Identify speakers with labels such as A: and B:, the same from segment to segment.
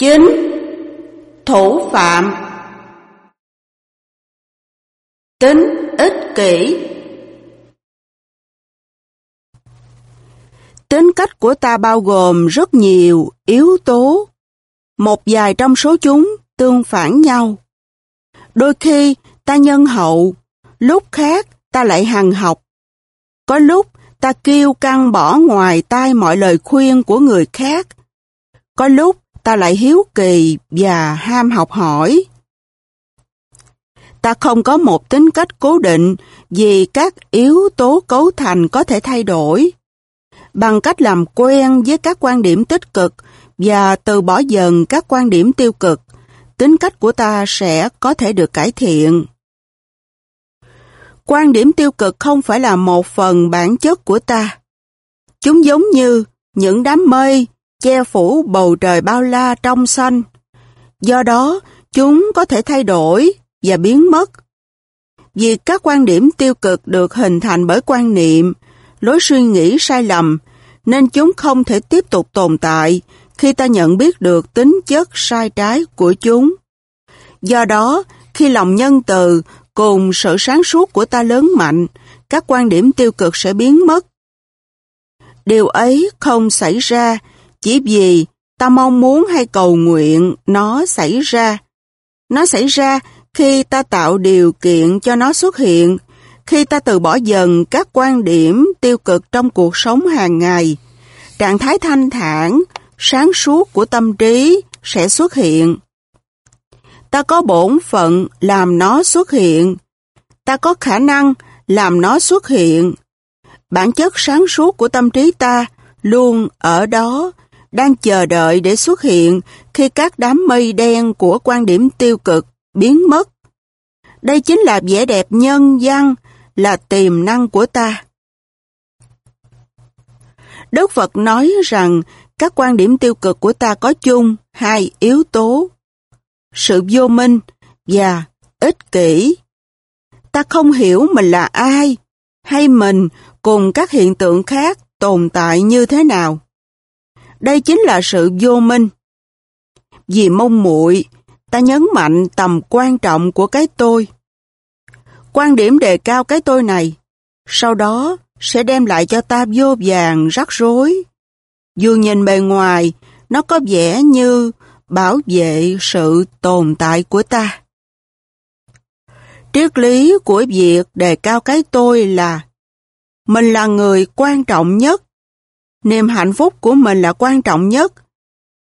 A: 9. Thủ phạm Tính ích kỷ
B: Tính cách của ta bao gồm rất nhiều yếu tố. Một vài trong số chúng tương phản nhau. Đôi khi ta nhân hậu, lúc khác ta lại hằng học. Có lúc ta kêu căng bỏ ngoài tai mọi lời khuyên của người khác. Có lúc ta lại hiếu kỳ và ham học hỏi. Ta không có một tính cách cố định vì các yếu tố cấu thành có thể thay đổi. Bằng cách làm quen với các quan điểm tích cực và từ bỏ dần các quan điểm tiêu cực, tính cách của ta sẽ có thể được cải thiện. Quan điểm tiêu cực không phải là một phần bản chất của ta. Chúng giống như những đám mây che phủ bầu trời bao la trong xanh. Do đó, chúng có thể thay đổi và biến mất. Vì các quan điểm tiêu cực được hình thành bởi quan niệm, lối suy nghĩ sai lầm, nên chúng không thể tiếp tục tồn tại khi ta nhận biết được tính chất sai trái của chúng. Do đó, khi lòng nhân từ cùng sự sáng suốt của ta lớn mạnh, các quan điểm tiêu cực sẽ biến mất. Điều ấy không xảy ra chỉ vì ta mong muốn hay cầu nguyện nó xảy ra. Nó xảy ra khi ta tạo điều kiện cho nó xuất hiện, khi ta từ bỏ dần các quan điểm tiêu cực trong cuộc sống hàng ngày. Trạng thái thanh thản, sáng suốt của tâm trí sẽ xuất hiện. Ta có bổn phận làm nó xuất hiện. Ta có khả năng làm nó xuất hiện. Bản chất sáng suốt của tâm trí ta luôn ở đó đang chờ đợi để xuất hiện khi các đám mây đen của quan điểm tiêu cực biến mất. Đây chính là vẻ đẹp nhân văn, là tiềm năng của ta. Đức Phật nói rằng các quan điểm tiêu cực của ta có chung hai yếu tố. Sự vô minh và ích kỷ. Ta không hiểu mình là ai, hay mình cùng các hiện tượng khác tồn tại như thế nào. Đây chính là sự vô minh. Vì mong muội, ta nhấn mạnh tầm quan trọng của cái tôi. Quan điểm đề cao cái tôi này, sau đó sẽ đem lại cho ta vô vàng rắc rối. Dù nhìn bề ngoài, nó có vẻ như bảo vệ sự tồn tại của ta. Triết lý của việc đề cao cái tôi là mình là người quan trọng nhất Niềm hạnh phúc của mình là quan trọng nhất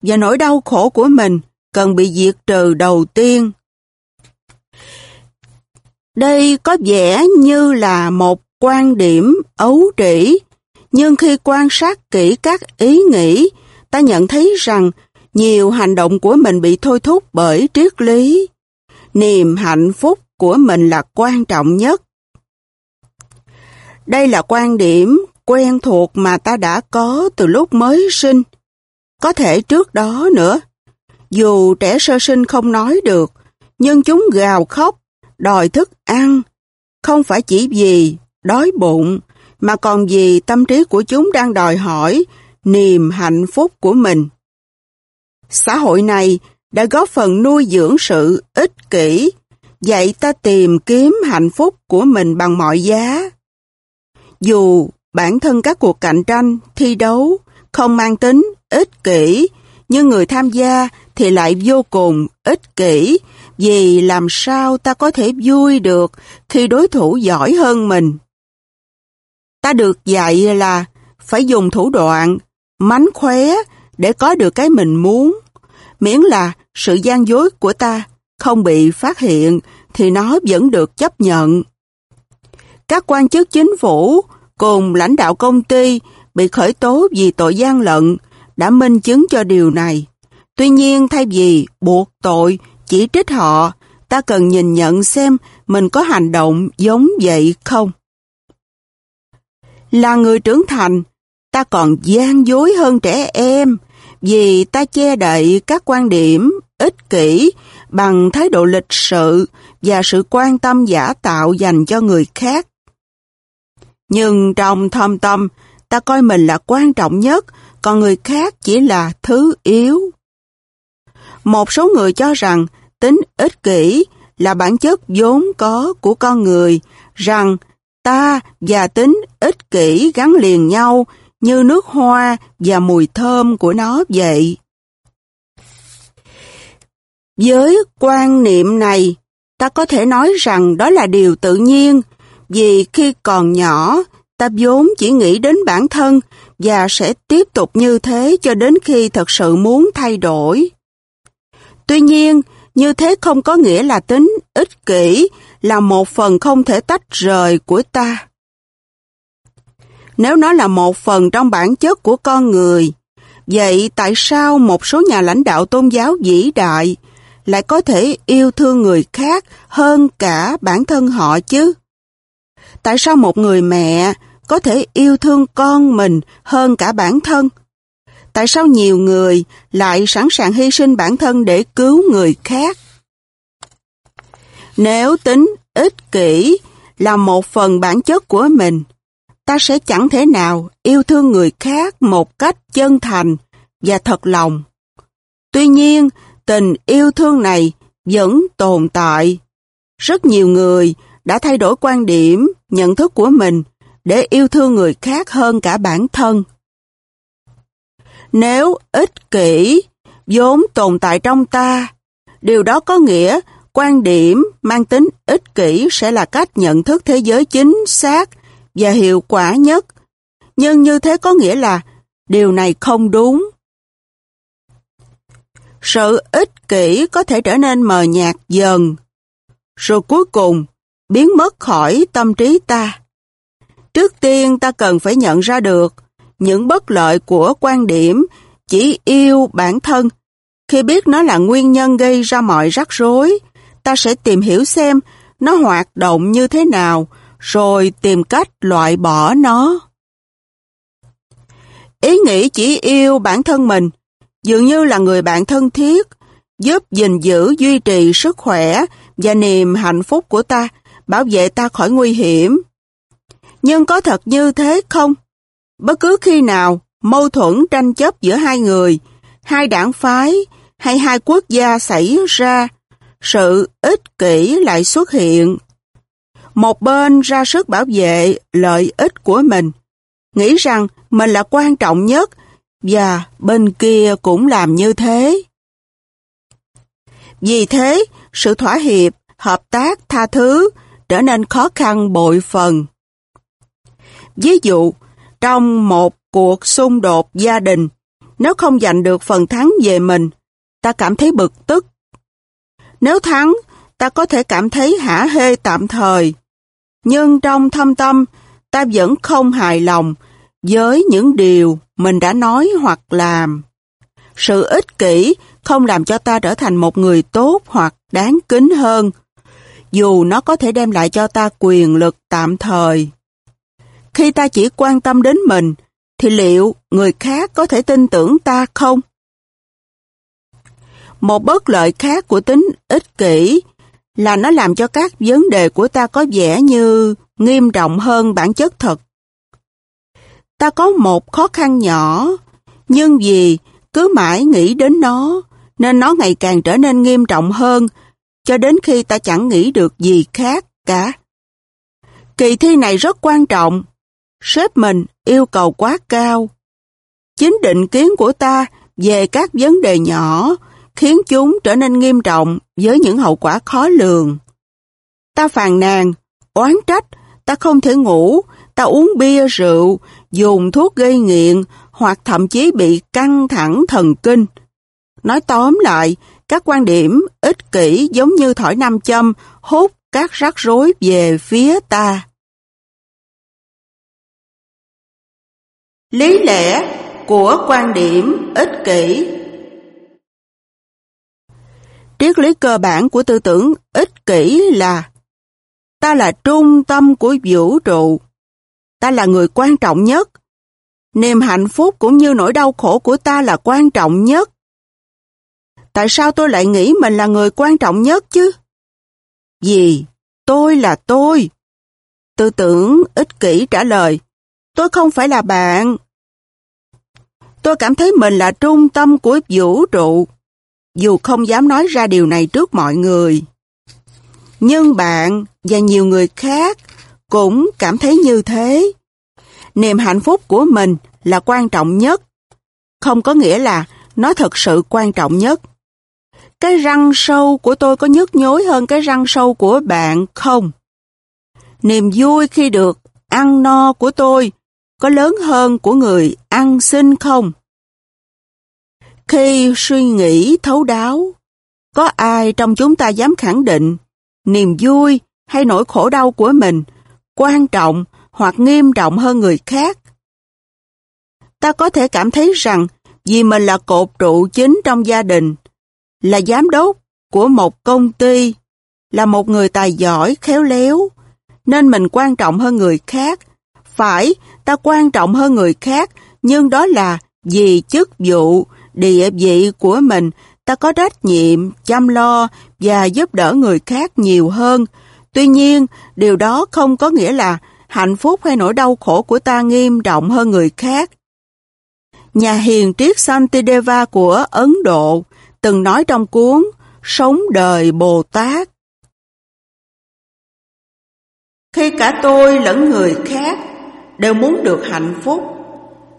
B: và nỗi đau khổ của mình cần bị diệt trừ đầu tiên. Đây có vẻ như là một quan điểm ấu trĩ, nhưng khi quan sát kỹ các ý nghĩ, ta nhận thấy rằng nhiều hành động của mình bị thôi thúc bởi triết lý. Niềm hạnh phúc của mình là quan trọng nhất. Đây là quan điểm quen thuộc mà ta đã có từ lúc mới sinh. Có thể trước đó nữa. Dù trẻ sơ sinh không nói được, nhưng chúng gào khóc, đòi thức ăn. Không phải chỉ vì đói bụng, mà còn vì tâm trí của chúng đang đòi hỏi niềm hạnh phúc của mình. Xã hội này đã góp phần nuôi dưỡng sự ích kỷ, dạy ta tìm kiếm hạnh phúc của mình bằng mọi giá. Dù Bản thân các cuộc cạnh tranh, thi đấu không mang tính ích kỷ, nhưng người tham gia thì lại vô cùng ích kỷ vì làm sao ta có thể vui được khi đối thủ giỏi hơn mình. Ta được dạy là phải dùng thủ đoạn, mánh khóe để có được cái mình muốn. Miễn là sự gian dối của ta không bị phát hiện thì nó vẫn được chấp nhận. Các quan chức chính phủ cùng lãnh đạo công ty bị khởi tố vì tội gian lận đã minh chứng cho điều này. Tuy nhiên thay vì buộc tội, chỉ trích họ, ta cần nhìn nhận xem mình có hành động giống vậy không. Là người trưởng thành, ta còn gian dối hơn trẻ em vì ta che đậy các quan điểm ích kỷ bằng thái độ lịch sự và sự quan tâm giả tạo dành cho người khác. Nhưng trong thâm tâm, ta coi mình là quan trọng nhất, còn người khác chỉ là thứ yếu. Một số người cho rằng tính ích kỷ là bản chất vốn có của con người, rằng ta và tính ích kỷ gắn liền nhau như nước hoa và mùi thơm của nó vậy. Với quan niệm này, ta có thể nói rằng đó là điều tự nhiên, vì khi còn nhỏ, ta vốn chỉ nghĩ đến bản thân và sẽ tiếp tục như thế cho đến khi thật sự muốn thay đổi. Tuy nhiên, như thế không có nghĩa là tính ích kỷ là một phần không thể tách rời của ta. Nếu nó là một phần trong bản chất của con người, vậy tại sao một số nhà lãnh đạo tôn giáo vĩ đại lại có thể yêu thương người khác hơn cả bản thân họ chứ? Tại sao một người mẹ có thể yêu thương con mình hơn cả bản thân? Tại sao nhiều người lại sẵn sàng hy sinh bản thân để cứu người khác? Nếu tính ích kỷ là một phần bản chất của mình, ta sẽ chẳng thể nào yêu thương người khác một cách chân thành và thật lòng. Tuy nhiên, tình yêu thương này vẫn tồn tại. Rất nhiều người đã thay đổi quan điểm, nhận thức của mình để yêu thương người khác hơn cả bản thân. Nếu ích kỷ vốn tồn tại trong ta, điều đó có nghĩa quan điểm mang tính ích kỷ sẽ là cách nhận thức thế giới chính xác và hiệu quả nhất. Nhưng như thế có nghĩa là điều này không đúng. Sự ích kỷ có thể trở nên mờ nhạt dần, rồi cuối cùng biến mất khỏi tâm trí ta. Trước tiên ta cần phải nhận ra được những bất lợi của quan điểm chỉ yêu bản thân. Khi biết nó là nguyên nhân gây ra mọi rắc rối, ta sẽ tìm hiểu xem nó hoạt động như thế nào, rồi tìm cách loại bỏ nó. Ý nghĩ chỉ yêu bản thân mình, dường như là người bạn thân thiết, giúp gìn giữ duy trì sức khỏe và niềm hạnh phúc của ta, bảo vệ ta khỏi nguy hiểm. Nhưng có thật như thế không? Bất cứ khi nào mâu thuẫn tranh chấp giữa hai người, hai đảng phái hay hai quốc gia xảy ra, sự ích kỷ lại xuất hiện. Một bên ra sức bảo vệ lợi ích của mình, nghĩ rằng mình là quan trọng nhất và bên kia cũng làm như thế. Vì thế, sự thỏa hiệp, hợp tác, tha thứ trở nên khó khăn bội phần. Ví dụ, trong một cuộc xung đột gia đình, nếu không giành được phần thắng về mình, ta cảm thấy bực tức. Nếu thắng, ta có thể cảm thấy hả hê tạm thời. Nhưng trong thâm tâm, ta vẫn không hài lòng với những điều mình đã nói hoặc làm. Sự ích kỷ không làm cho ta trở thành một người tốt hoặc đáng kính hơn, dù nó có thể đem lại cho ta quyền lực tạm thời. Khi ta chỉ quan tâm đến mình, thì liệu người khác có thể tin tưởng ta không? Một bất lợi khác của tính ích kỷ là nó làm cho các vấn đề của ta có vẻ như nghiêm trọng hơn bản chất thật. Ta có một khó khăn nhỏ, nhưng vì cứ mãi nghĩ đến nó, nên nó ngày càng trở nên nghiêm trọng hơn, cho đến khi ta chẳng nghĩ được gì khác cả. Kỳ thi này rất quan trọng, sếp mình yêu cầu quá cao. Chính định kiến của ta về các vấn đề nhỏ khiến chúng trở nên nghiêm trọng với những hậu quả khó lường. Ta phàn nàn, oán trách, ta không thể ngủ, ta uống bia rượu, dùng thuốc gây nghiện hoặc thậm chí bị căng thẳng thần kinh. Nói tóm lại, các quan điểm, ích kỷ giống như thỏi nam châm, hút các rắc rối về phía ta. Lý lẽ của quan điểm, ích kỷ Triết lý cơ bản của tư tưởng, ích kỷ là, Ta là trung tâm của vũ trụ. Ta là người quan trọng nhất. Niềm hạnh phúc cũng như nỗi đau khổ của ta là quan trọng nhất. Tại sao tôi lại nghĩ mình là người quan trọng nhất chứ? Vì tôi là tôi. Tư tưởng ích kỷ trả lời, tôi không phải là bạn. Tôi cảm thấy mình là trung tâm của vũ trụ. dù không dám nói ra điều này trước mọi người. Nhưng bạn và nhiều người khác cũng cảm thấy như thế. Niềm hạnh phúc của mình là quan trọng nhất. Không có nghĩa là nó thật sự quan trọng nhất. Cái răng sâu của tôi có nhức nhối hơn cái răng sâu của bạn không? Niềm vui khi được ăn no của tôi có lớn hơn của người ăn xin không? Khi suy nghĩ thấu đáo, có ai trong chúng ta dám khẳng định niềm vui hay nỗi khổ đau của mình quan trọng hoặc nghiêm trọng hơn người khác? Ta có thể cảm thấy rằng vì mình là cột trụ chính trong gia đình, là giám đốc của một công ty, là một người tài giỏi, khéo léo, nên mình quan trọng hơn người khác. Phải, ta quan trọng hơn người khác, nhưng đó là vì chức vụ, địa vị của mình, ta có trách nhiệm, chăm lo và giúp đỡ người khác nhiều hơn. Tuy nhiên, điều đó không có nghĩa là hạnh phúc hay nỗi đau khổ của ta nghiêm trọng hơn người khác. Nhà hiền triết Santideva của Ấn Độ từng nói trong cuốn Sống đời Bồ Tát. Khi cả tôi lẫn người khác đều muốn được hạnh phúc,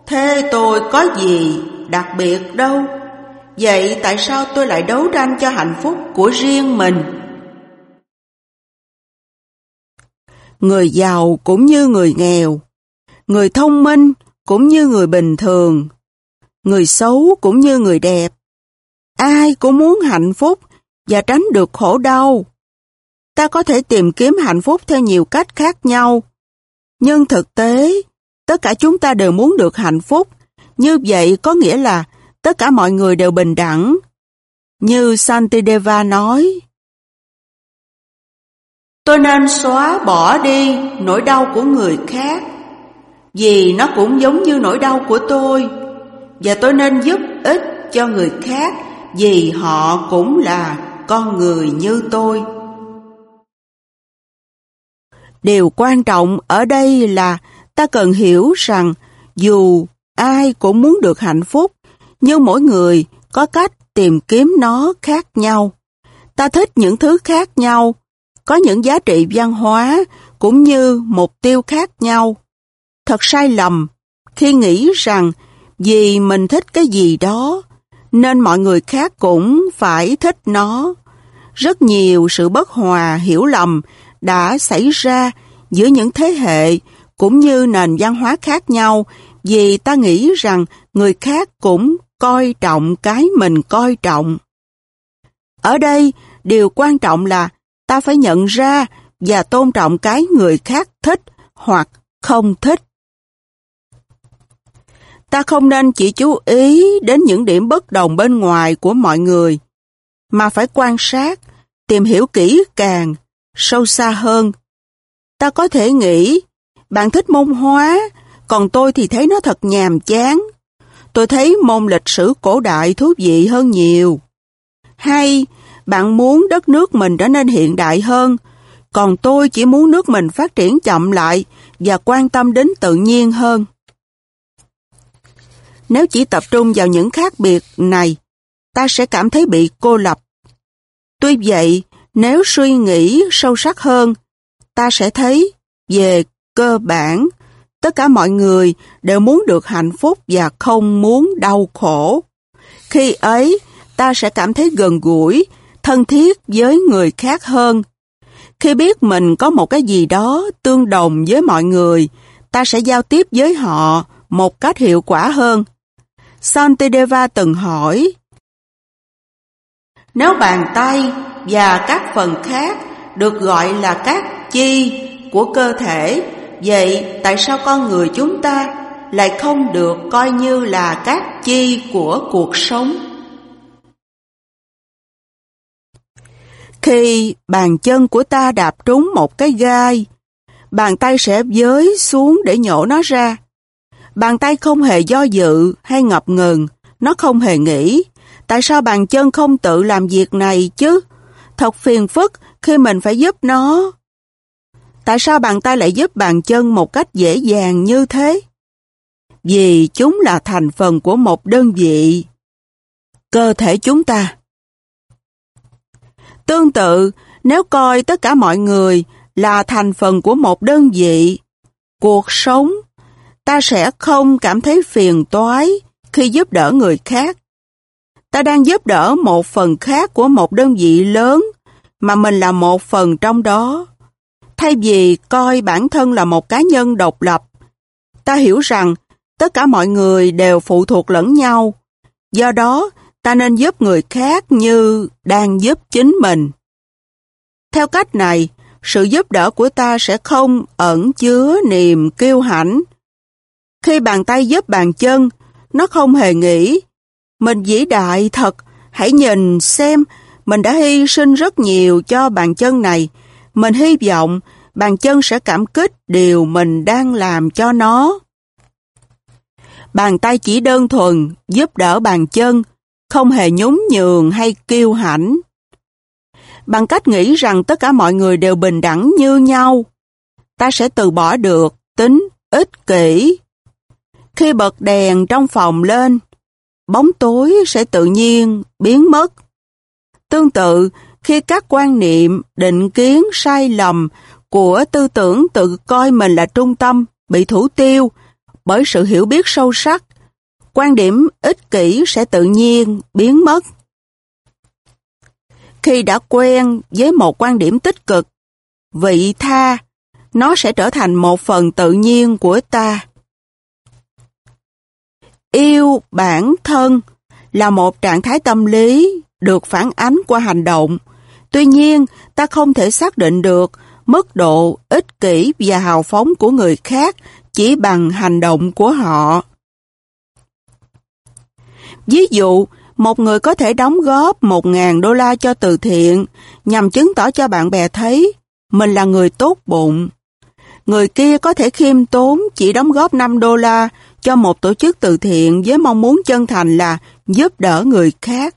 B: thế tôi có gì đặc biệt đâu. Vậy tại sao tôi lại đấu tranh cho hạnh phúc của riêng mình? Người giàu cũng như người nghèo, người thông minh cũng như người bình thường, người xấu cũng như người đẹp. Ai cũng muốn hạnh phúc và tránh được khổ đau. Ta có thể tìm kiếm hạnh phúc theo nhiều cách khác nhau. Nhưng thực tế, tất cả chúng ta đều muốn được hạnh phúc. Như vậy có nghĩa là tất cả mọi người đều bình đẳng. Như Santideva nói, Tôi nên xóa bỏ đi nỗi đau của người khác, vì nó cũng giống như nỗi đau của tôi, và tôi nên giúp ích cho người khác vì họ cũng là con người như tôi. Điều quan trọng ở đây là ta cần hiểu rằng dù ai cũng muốn được hạnh phúc, nhưng mỗi người có cách tìm kiếm nó khác nhau. Ta thích những thứ khác nhau, có những giá trị văn hóa cũng như mục tiêu khác nhau. Thật sai lầm khi nghĩ rằng vì mình thích cái gì đó nên mọi người khác cũng phải thích nó. Rất nhiều sự bất hòa, hiểu lầm đã xảy ra giữa những thế hệ cũng như nền văn hóa khác nhau vì ta nghĩ rằng người khác cũng coi trọng cái mình coi trọng. Ở đây, điều quan trọng là ta phải nhận ra và tôn trọng cái người khác thích hoặc không thích. Ta không nên chỉ chú ý đến những điểm bất đồng bên ngoài của mọi người, mà phải quan sát, tìm hiểu kỹ càng, sâu xa hơn. Ta có thể nghĩ, bạn thích môn hóa, còn tôi thì thấy nó thật nhàm chán. Tôi thấy môn lịch sử cổ đại thú vị hơn nhiều. Hay, bạn muốn đất nước mình trở nên hiện đại hơn, còn tôi chỉ muốn nước mình phát triển chậm lại và quan tâm đến tự nhiên hơn. Nếu chỉ tập trung vào những khác biệt này, ta sẽ cảm thấy bị cô lập. Tuy vậy, nếu suy nghĩ sâu sắc hơn, ta sẽ thấy về cơ bản, tất cả mọi người đều muốn được hạnh phúc và không muốn đau khổ. Khi ấy, ta sẽ cảm thấy gần gũi, thân thiết với người khác hơn. Khi biết mình có một cái gì đó tương đồng với mọi người, ta sẽ giao tiếp với họ một cách hiệu quả hơn. Santideva từng hỏi, Nếu bàn tay và các phần khác được gọi là các chi của cơ thể, vậy tại sao con người chúng ta lại không được coi như là các chi của cuộc sống? Khi bàn chân của ta đạp trúng một cái gai, bàn tay sẽ giới xuống để nhổ nó ra. Bàn tay không hề do dự hay ngập ngừng, nó không hề nghĩ. Tại sao bàn chân không tự làm việc này chứ? Thật phiền phức khi mình phải giúp nó. Tại sao bàn tay lại giúp bàn chân một cách dễ dàng như thế? Vì chúng là thành phần của một đơn vị. Cơ thể chúng ta Tương tự, nếu coi tất cả mọi người là thành phần của một đơn vị, cuộc sống, ta sẽ không cảm thấy phiền toái khi giúp đỡ người khác. Ta đang giúp đỡ một phần khác của một đơn vị lớn mà mình là một phần trong đó. Thay vì coi bản thân là một cá nhân độc lập, ta hiểu rằng tất cả mọi người đều phụ thuộc lẫn nhau. Do đó, ta nên giúp người khác như đang giúp chính mình. Theo cách này, sự giúp đỡ của ta sẽ không ẩn chứa niềm kiêu hãnh. Khi bàn tay giúp bàn chân, nó không hề nghĩ, mình vĩ đại thật, hãy nhìn xem, mình đã hy sinh rất nhiều cho bàn chân này. Mình hy vọng bàn chân sẽ cảm kích điều mình đang làm cho nó. Bàn tay chỉ đơn thuần giúp đỡ bàn chân, không hề nhún nhường hay kiêu hãnh. Bằng cách nghĩ rằng tất cả mọi người đều bình đẳng như nhau, ta sẽ từ bỏ được tính ích kỷ. Khi bật đèn trong phòng lên, bóng tối sẽ tự nhiên biến mất. Tương tự, khi các quan niệm, định kiến sai lầm của tư tưởng tự coi mình là trung tâm bị thủ tiêu bởi sự hiểu biết sâu sắc, quan điểm ích kỷ sẽ tự nhiên biến mất. Khi đã quen với một quan điểm tích cực, vị tha, nó sẽ trở thành một phần tự nhiên của ta. Yêu bản thân là một trạng thái tâm lý được phản ánh qua hành động. Tuy nhiên, ta không thể xác định được mức độ ích kỷ và hào phóng của người khác chỉ bằng hành động của họ. Ví dụ, một người có thể đóng góp 1.000 đô la cho từ thiện nhằm chứng tỏ cho bạn bè thấy mình là người tốt bụng. Người kia có thể khiêm tốn chỉ đóng góp 5 đô la cho một tổ chức từ thiện với mong muốn chân thành là giúp đỡ người khác.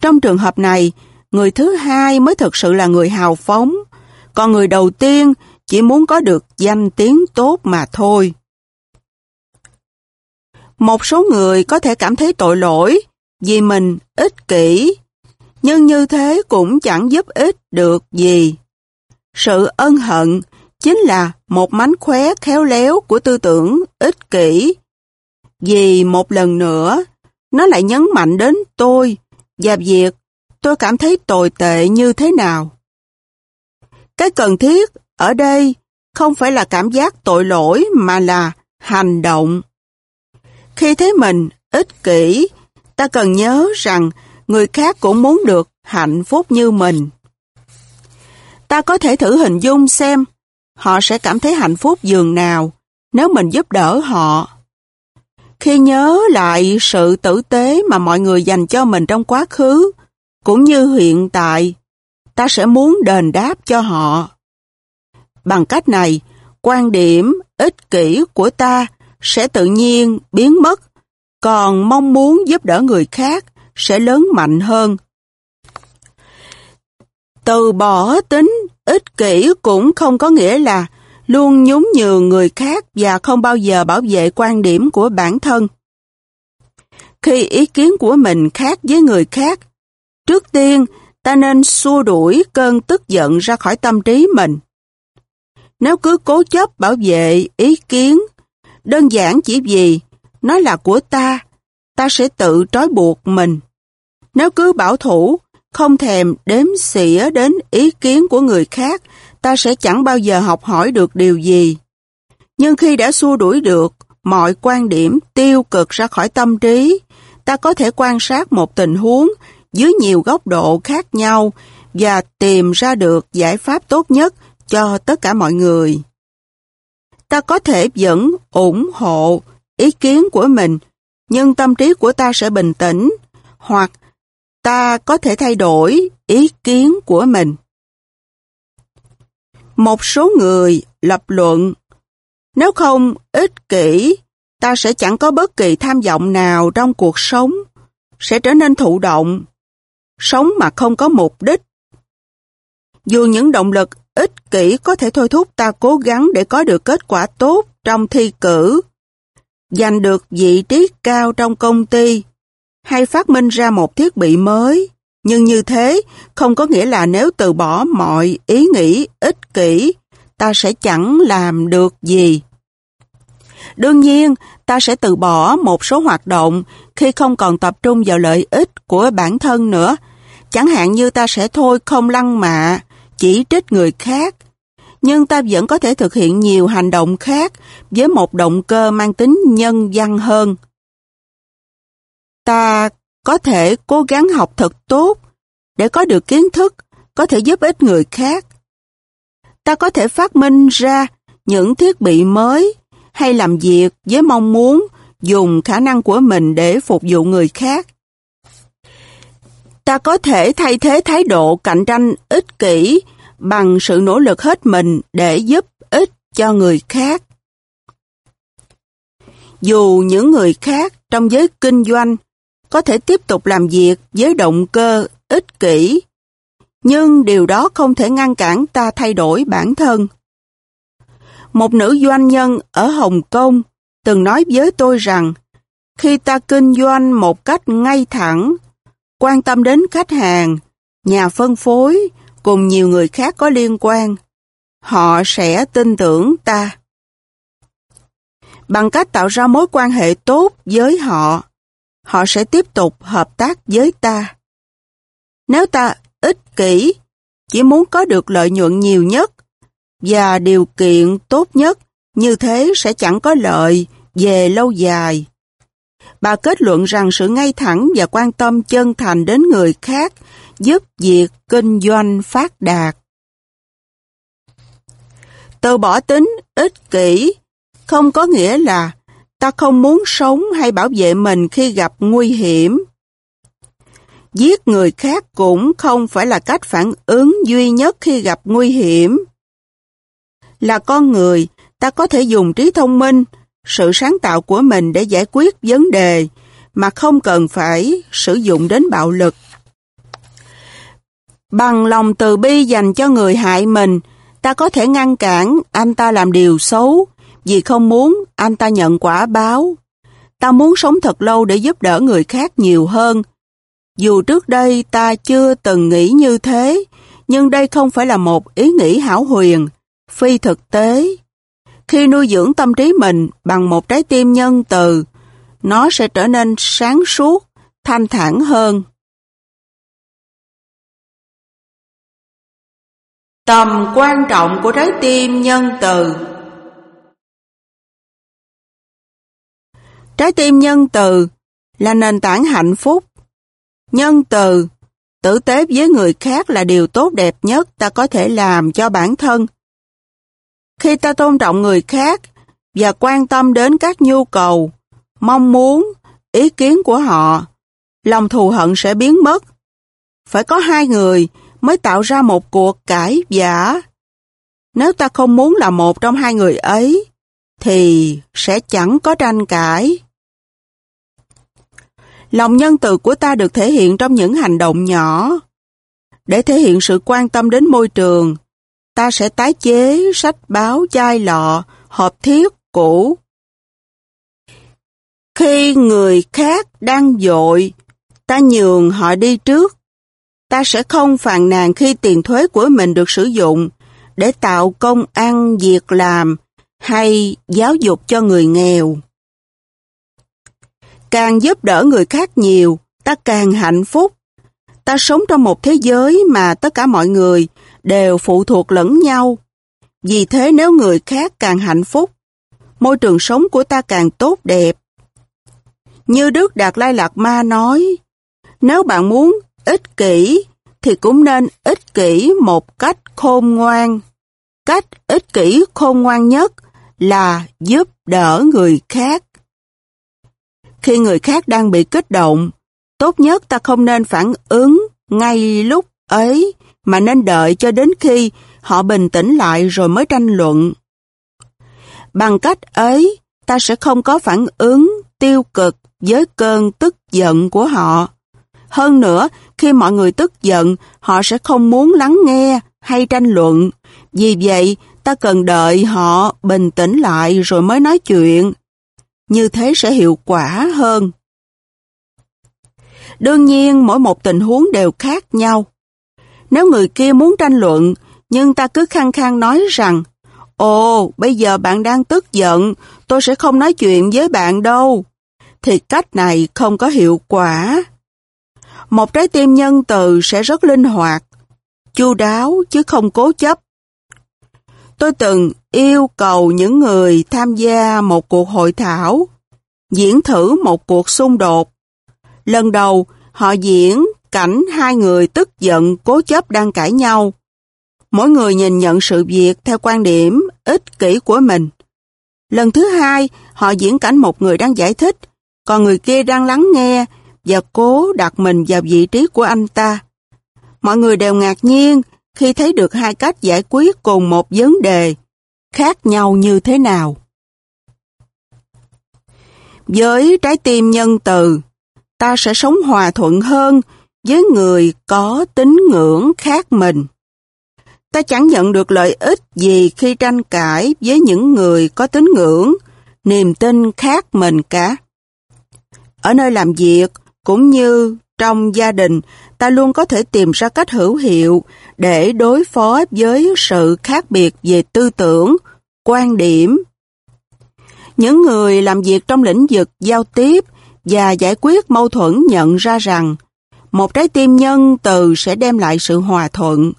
B: Trong trường hợp này, người thứ hai mới thực sự là người hào phóng, còn người đầu tiên chỉ muốn có được danh tiếng tốt mà thôi. Một số người có thể cảm thấy tội lỗi vì mình ích kỷ, nhưng như thế cũng chẳng giúp ích được gì. Sự ân hận chính là một mánh khóe khéo léo của tư tưởng ích kỷ. Vì một lần nữa, nó lại nhấn mạnh đến tôi và việc tôi cảm thấy tồi tệ như thế nào. Cái cần thiết ở đây không phải là cảm giác tội lỗi mà là hành động. Khi thấy mình ích kỷ, ta cần nhớ rằng người khác cũng muốn được hạnh phúc như mình. Ta có thể thử hình dung xem họ sẽ cảm thấy hạnh phúc dường nào nếu mình giúp đỡ họ. Khi nhớ lại sự tử tế mà mọi người dành cho mình trong quá khứ, cũng như hiện tại, ta sẽ muốn đền đáp cho họ. Bằng cách này, quan điểm ích kỷ của ta sẽ tự nhiên biến mất, còn mong muốn giúp đỡ người khác sẽ lớn mạnh hơn. Từ bỏ tính ích kỷ cũng không có nghĩa là luôn nhún nhường người khác và không bao giờ bảo vệ quan điểm của bản thân. Khi ý kiến của mình khác với người khác, trước tiên ta nên xua đuổi cơn tức giận ra khỏi tâm trí mình. Nếu cứ cố chấp bảo vệ ý kiến, đơn giản chỉ vì nó là của ta, ta sẽ tự trói buộc mình. Nếu cứ bảo thủ, không thèm đếm xỉa đến ý kiến của người khác, ta sẽ chẳng bao giờ học hỏi được điều gì. Nhưng khi đã xua đuổi được mọi quan điểm tiêu cực ra khỏi tâm trí, ta có thể quan sát một tình huống dưới nhiều góc độ khác nhau và tìm ra được giải pháp tốt nhất cho tất cả mọi người. Ta có thể vẫn ủng hộ ý kiến của mình, nhưng tâm trí của ta sẽ bình tĩnh, hoặc ta có thể thay đổi ý kiến của mình. Một số người lập luận, nếu không ích kỷ, ta sẽ chẳng có bất kỳ tham vọng nào trong cuộc sống, sẽ trở nên thụ động, sống mà không có mục đích. Dù những động lực ích kỷ có thể thôi thúc ta cố gắng để có được kết quả tốt trong thi cử, giành được vị trí cao trong công ty, hay phát minh ra một thiết bị mới, Nhưng như thế không có nghĩa là nếu từ bỏ mọi ý nghĩ ích kỷ, ta sẽ chẳng làm được gì. Đương nhiên, ta sẽ từ bỏ một số hoạt động khi không còn tập trung vào lợi ích của bản thân nữa. Chẳng hạn như ta sẽ thôi không lăng mạ, chỉ trích người khác. Nhưng ta vẫn có thể thực hiện nhiều hành động khác với một động cơ mang tính nhân văn hơn. Ta có thể cố gắng học thật tốt để có được kiến thức, có thể giúp ích người khác. Ta có thể phát minh ra những thiết bị mới hay làm việc với mong muốn dùng khả năng của mình để phục vụ người khác. Ta có thể thay thế thái độ cạnh tranh ích kỷ bằng sự nỗ lực hết mình để giúp ích cho người khác. Dù những người khác trong giới kinh doanh có thể tiếp tục làm việc với động cơ ích kỷ, nhưng điều đó không thể ngăn cản ta thay đổi bản thân. Một nữ doanh nhân ở Hồng Kông từng nói với tôi rằng khi ta kinh doanh một cách ngay thẳng, quan tâm đến khách hàng, nhà phân phối cùng nhiều người khác có liên quan, họ sẽ tin tưởng ta. Bằng cách tạo ra mối quan hệ tốt với họ, họ sẽ tiếp tục hợp tác với ta. Nếu ta ích kỷ, chỉ muốn có được lợi nhuận nhiều nhất và điều kiện tốt nhất, như thế sẽ chẳng có lợi về lâu dài. Bà kết luận rằng sự ngay thẳng và quan tâm chân thành đến người khác giúp việc kinh doanh phát đạt. Từ bỏ tính ích kỷ không có nghĩa là ta không muốn sống hay bảo vệ mình khi gặp nguy hiểm. Giết người khác cũng không phải là cách phản ứng duy nhất khi gặp nguy hiểm. Là con người, ta có thể dùng trí thông minh, sự sáng tạo của mình để giải quyết vấn đề mà không cần phải sử dụng đến bạo lực. Bằng lòng từ bi dành cho người hại mình, ta có thể ngăn cản anh ta làm điều xấu vì không muốn anh ta nhận quả báo. Ta muốn sống thật lâu để giúp đỡ người khác nhiều hơn. Dù trước đây ta chưa từng nghĩ như thế, nhưng đây không phải là một ý nghĩ hảo huyền, phi thực tế. Khi nuôi dưỡng tâm trí mình bằng một trái tim nhân từ, nó sẽ trở nên sáng suốt, thanh thản hơn.
A: Tầm quan trọng của trái tim nhân từ
B: Trái tim nhân từ là nền tảng hạnh phúc. Nhân từ, tử tế với người khác là điều tốt đẹp nhất ta có thể làm cho bản thân. Khi ta tôn trọng người khác và quan tâm đến các nhu cầu, mong muốn, ý kiến của họ, lòng thù hận sẽ biến mất. Phải có hai người mới tạo ra một cuộc cãi giả. Nếu ta không muốn là một trong hai người ấy, thì sẽ chẳng có tranh cãi. Lòng nhân từ của ta được thể hiện trong những hành động nhỏ. Để thể hiện sự quan tâm đến môi trường, ta sẽ tái chế sách báo chai lọ, hộp thiết cũ. Khi người khác đang dội, ta nhường họ đi trước. Ta sẽ không phàn nàn khi tiền thuế của mình được sử dụng để tạo công ăn, việc làm hay giáo dục cho người nghèo. Càng giúp đỡ người khác nhiều, ta càng hạnh phúc. Ta sống trong một thế giới mà tất cả mọi người đều phụ thuộc lẫn nhau. Vì thế nếu người khác càng hạnh phúc, môi trường sống của ta càng tốt đẹp. Như Đức Đạt Lai Lạt Ma nói, nếu bạn muốn ích kỷ, thì cũng nên ích kỷ một cách khôn ngoan. Cách ích kỷ khôn ngoan nhất là giúp đỡ người khác. Khi người khác đang bị kích động, tốt nhất ta không nên phản ứng ngay lúc ấy, mà nên đợi cho đến khi họ bình tĩnh lại rồi mới tranh luận. Bằng cách ấy, ta sẽ không có phản ứng tiêu cực với cơn tức giận của họ. Hơn nữa, khi mọi người tức giận, họ sẽ không muốn lắng nghe hay tranh luận. Vì vậy, ta cần đợi họ bình tĩnh lại rồi mới nói chuyện như thế sẽ hiệu quả hơn. Đương nhiên mỗi một tình huống đều khác nhau. Nếu người kia muốn tranh luận, nhưng ta cứ khăng khăng nói rằng Ồ, bây giờ bạn đang tức giận, tôi sẽ không nói chuyện với bạn đâu. Thì cách này không có hiệu quả. Một trái tim nhân từ sẽ rất linh hoạt, chu đáo chứ không cố chấp. Tôi từng yêu cầu những người tham gia một cuộc hội thảo, diễn thử một cuộc xung đột. Lần đầu, họ diễn cảnh hai người tức giận cố chấp đang cãi nhau. Mỗi người nhìn nhận sự việc theo quan điểm ích kỷ của mình. Lần thứ hai, họ diễn cảnh một người đang giải thích, còn người kia đang lắng nghe và cố đặt mình vào vị trí của anh ta. Mọi người đều ngạc nhiên khi thấy được hai cách giải quyết cùng một vấn đề, khác nhau như thế nào. Với trái tim nhân từ, ta sẽ sống hòa thuận hơn với người có tín ngưỡng khác mình. Ta chẳng nhận được lợi ích gì khi tranh cãi với những người có tín ngưỡng, niềm tin khác mình cả. Ở nơi làm việc, cũng như trong gia đình, ta luôn có thể tìm ra cách hữu hiệu để đối phó với sự khác biệt về tư tưởng, quan điểm. Những người làm việc trong lĩnh vực giao tiếp và giải quyết mâu thuẫn nhận ra rằng một trái tim nhân từ sẽ đem lại sự hòa thuận.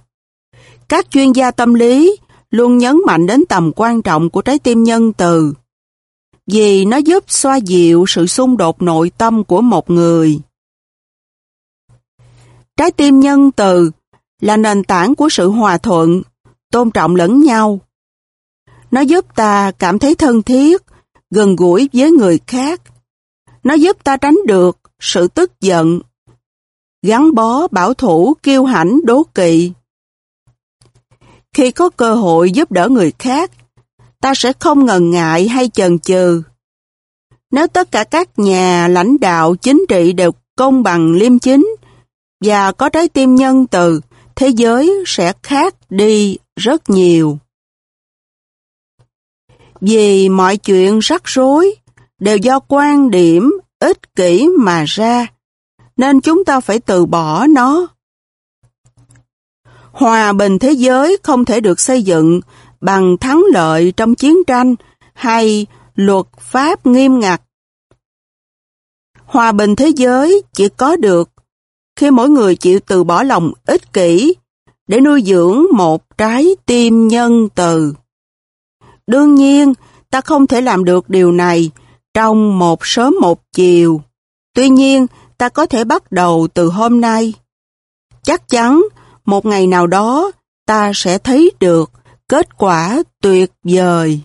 B: Các chuyên gia tâm lý luôn nhấn mạnh đến tầm quan trọng của trái tim nhân từ vì nó giúp xoa dịu sự xung đột nội tâm của một người. Trái tim nhân từ là nền tảng của sự hòa thuận, tôn trọng lẫn nhau. Nó giúp ta cảm thấy thân thiết, gần gũi với người khác. Nó giúp ta tránh được sự tức giận, gắn bó bảo thủ kiêu hãnh đố kỵ. Khi có cơ hội giúp đỡ người khác, ta sẽ không ngần ngại hay chần chừ. Nếu tất cả các nhà lãnh đạo chính trị đều công bằng liêm chính và có trái tim nhân từ, thế giới sẽ khác đi rất nhiều. Vì mọi chuyện rắc rối đều do quan điểm ích kỷ mà ra, nên chúng ta phải từ bỏ nó. Hòa bình thế giới không thể được xây dựng bằng thắng lợi trong chiến tranh hay luật pháp nghiêm ngặt. Hòa bình thế giới chỉ có được khi mỗi người chịu từ bỏ lòng ích kỷ để nuôi dưỡng một trái tim nhân từ. Đương nhiên, ta không thể làm được điều này trong một sớm một chiều. Tuy nhiên, ta có thể bắt đầu từ hôm nay. Chắc chắn, một ngày nào đó, ta sẽ thấy được kết quả tuyệt vời.